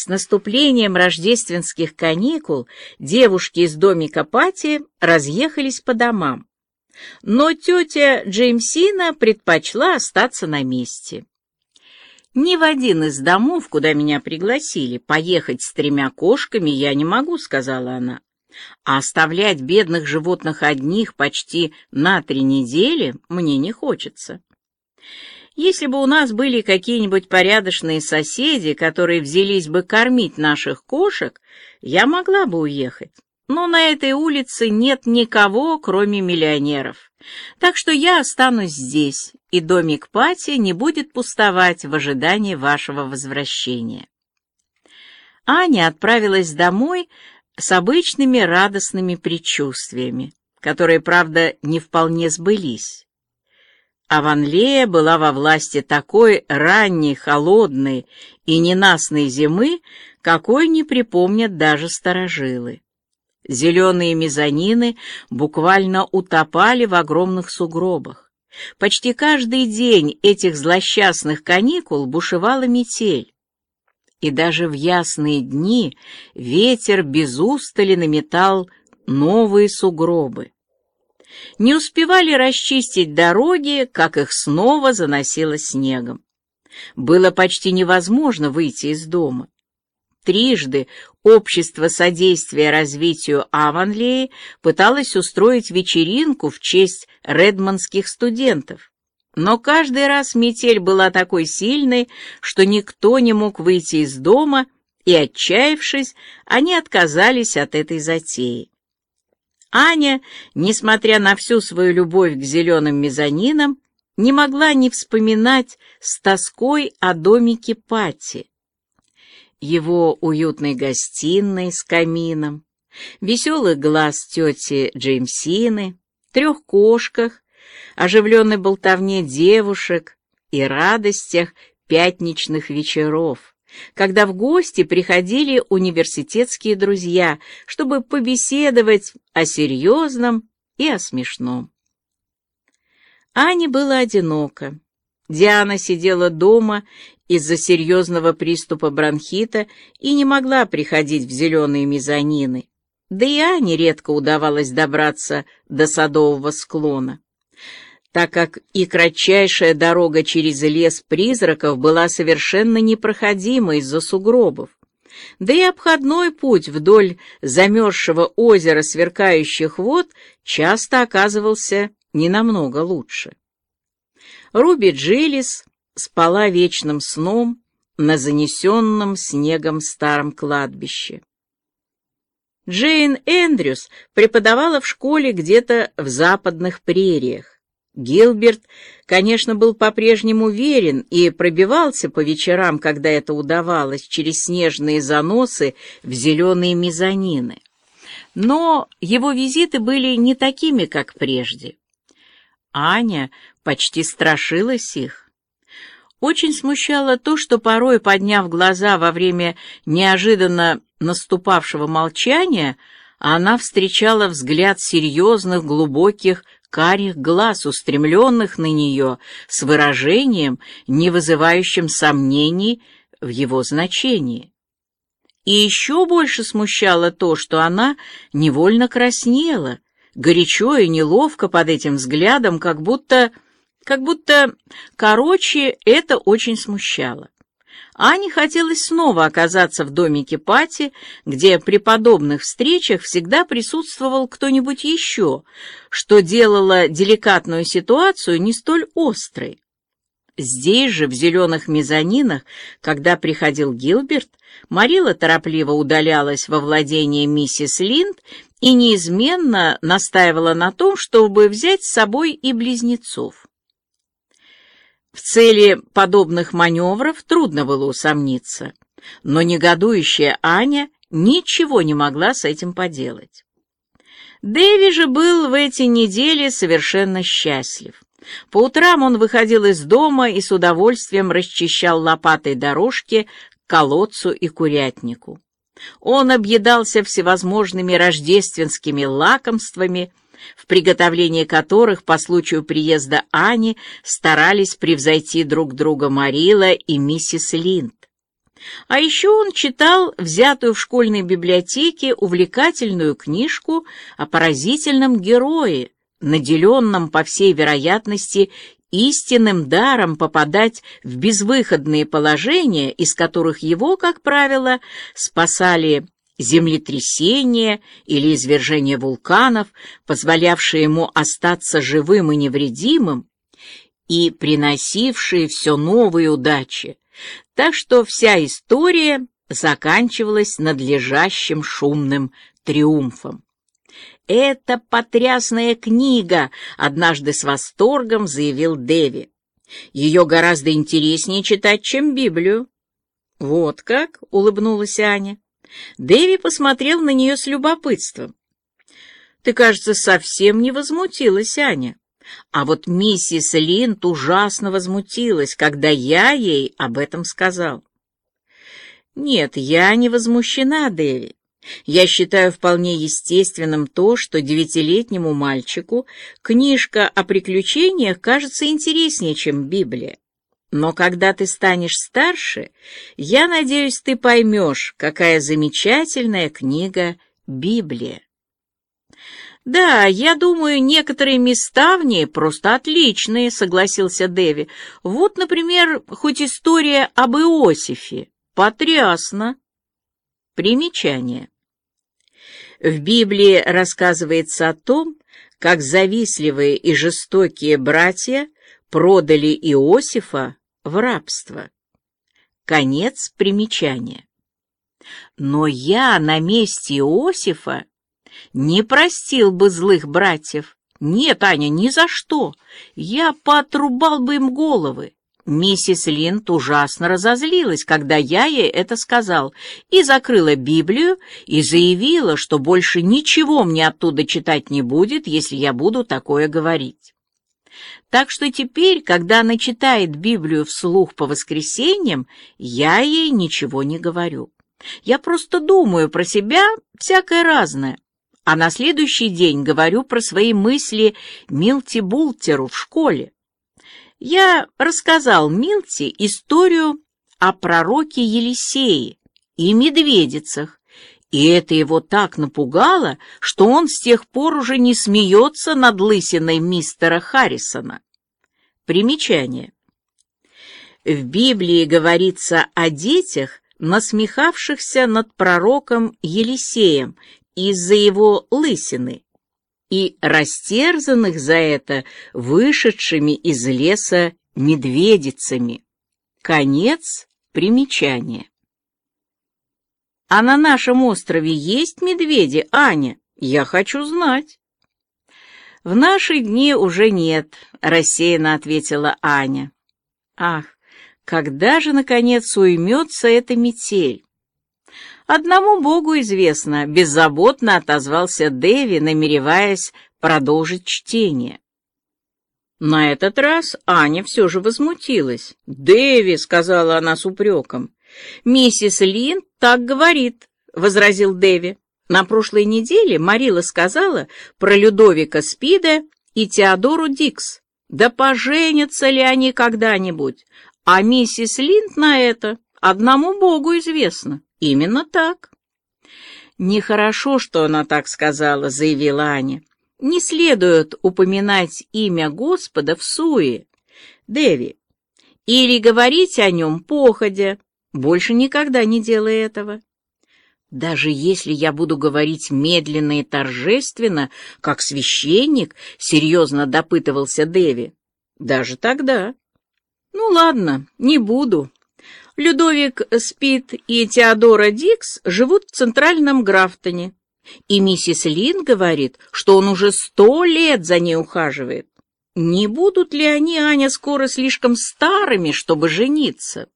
С наступлением рождественских каникул девушки из домика Пати разъехались по домам. Но тетя Джеймсина предпочла остаться на месте. Ни в один из домов, куда меня пригласили, поехать с тремя кошками я не могу, сказала она. А оставлять бедных животных одних почти на три недели мне не хочется. Если бы у нас были какие-нибудь порядочные соседи, которые взялись бы кормить наших кошек, я могла бы уехать. Но на этой улице нет никого, кроме миллионеров. Так что я останусь здесь, и домик Пати не будет пустовать в ожидании вашего возвращения. Аня отправилась домой с обычными радостными предчувствиями, которые, правда, не вполне сбылись. Аванлея была во власти такой ранней, холодной и ненастной зимы, какой не припомнят даже старожилы. Зеленые мезонины буквально утопали в огромных сугробах. Почти каждый день этих злосчастных каникул бушевала метель. И даже в ясные дни ветер без устали наметал новые сугробы. Не успевали расчистить дороги, как их снова заносило снегом. Было почти невозможно выйти из дома. Трижды Общество содействия развитию Аванлеи пыталось устроить вечеринку в честь редмонских студентов. Но каждый раз метель была такой сильной, что никто не мог выйти из дома, и, отчаявшись, они отказались от этой затеи. Аня, несмотря на всю свою любовь к зеленым мезонинам, не могла не вспоминать с тоской о домике Пати его уютной гостиной с камином, веселых глаз тети Джеймсины, трех кошках, оживленной болтовне девушек и радостях пятничных вечеров, когда в гости приходили университетские друзья, чтобы побеседовать о серьезном и о смешном. Ане было одиноко. Диана сидела дома из-за серьезного приступа бронхита и не могла приходить в зеленые мезонины. Да и Ане редко удавалось добраться до садового склона, так как и кратчайшая дорога через лес призраков была совершенно непроходима из-за сугробов. Да и обходной путь вдоль замерзшего озера сверкающих вод часто оказывался не намного лучше. Руби Джилис спала вечным сном на занесенном снегом старом кладбище. Джейн Эндрюс преподавала в школе где-то в западных прериях. Гилберт, конечно, был по-прежнему верен и пробивался по вечерам, когда это удавалось, через снежные заносы в зеленые мезонины. Но его визиты были не такими, как прежде. Аня почти страшилась их. Очень смущало то, что порой, подняв глаза во время неожиданно наступавшего молчания, она встречала взгляд серьезных, глубоких, карих глаз, устремленных на нее, с выражением, не вызывающим сомнений в его значении. И еще больше смущало то, что она невольно краснела, горячо и неловко под этим взглядом, как будто как будто, короче, это очень смущало. Ане хотелось снова оказаться в домике Пати, где при подобных встречах всегда присутствовал кто-нибудь еще, что делало деликатную ситуацию не столь острой. Здесь же, в зеленых мезонинах, когда приходил Гилберт, Марила торопливо удалялась во владение миссис Линд и неизменно настаивала на том, чтобы взять с собой и близнецов. В цели подобных маневров трудно было усомниться, но негодующая Аня ничего не могла с этим поделать. Дэви же был в эти недели совершенно счастлив. По утрам он выходил из дома и с удовольствием расчищал лопатой дорожки к колодцу и курятнику. Он объедался всевозможными рождественскими лакомствами в приготовлении которых по случаю приезда Ани старались превзойти друг друга Марила и миссис Линд. А еще он читал взятую в школьной библиотеке увлекательную книжку о поразительном герое, наделенном, по всей вероятности, истинным даром попадать в безвыходные положения, из которых его, как правило, спасали землетрясения или извержения вулканов, позволявшие ему остаться живым и невредимым, и приносившие все новые удачи. Так что вся история заканчивалась надлежащим шумным триумфом. «Это потрясная книга!» — однажды с восторгом заявил Дэви. «Ее гораздо интереснее читать, чем Библию». «Вот как?» — улыбнулась Аня. Дэви посмотрел на нее с любопытством. «Ты, кажется, совсем не возмутилась, Аня. А вот миссис Линд ужасно возмутилась, когда я ей об этом сказал». «Нет, я не возмущена, Дэви. Я считаю вполне естественным то, что девятилетнему мальчику книжка о приключениях кажется интереснее, чем Библия. Но когда ты станешь старше, я надеюсь, ты поймешь, какая замечательная книга Библия. «Да, я думаю, некоторые места в ней просто отличные», — согласился Дэви. «Вот, например, хоть история об Иосифе. Потрясно!» Примечание. В Библии рассказывается о том, как завистливые и жестокие братья продали Иосифа в рабство. Конец примечания. Но я на месте Иосифа не простил бы злых братьев. Нет, Аня, ни за что. Я поотрубал бы им головы. Миссис Линд ужасно разозлилась, когда я ей это сказал, и закрыла Библию и заявила, что больше ничего мне оттуда читать не будет, если я буду такое говорить. Так что теперь, когда она читает Библию вслух по воскресеньям, я ей ничего не говорю. Я просто думаю про себя всякое разное, а на следующий день говорю про свои мысли Милти Бултеру в школе. Я рассказал Милте историю о пророке Елисее и медведицах, и это его так напугало, что он с тех пор уже не смеется над лысиной мистера Харрисона. Примечание. В Библии говорится о детях, насмехавшихся над пророком Елисеем из-за его лысины и растерзанных за это вышедшими из леса медведицами. Конец примечания. А на нашем острове есть медведи, Аня? Я хочу знать. В наши дни уже нет, рассеянно ответила Аня. Ах, когда же, наконец, уймется эта метель? Одному Богу известно, беззаботно отозвался Дэви, намереваясь продолжить чтение. На этот раз Аня все же возмутилась. «Дэви», — сказала она с упреком. «Миссис Лин так говорит», — возразил Дэви. На прошлой неделе Марила сказала про Людовика Спида и Теодору Дикс. Да поженятся ли они когда-нибудь? А миссис Линд на это одному Богу известно. Именно так. Нехорошо, что она так сказала, заявила Аня. Не следует упоминать имя Господа в суе. Деви, или говорить о нем походя. Больше никогда не делай этого. Даже если я буду говорить медленно и торжественно, как священник, серьезно допытывался Деви. Даже тогда. Ну ладно, не буду, Людовик Спит и Теодора Дикс живут в центральном Графтоне, и миссис Лин говорит, что он уже сто лет за ней ухаживает. Не будут ли они, Аня, скоро слишком старыми, чтобы жениться?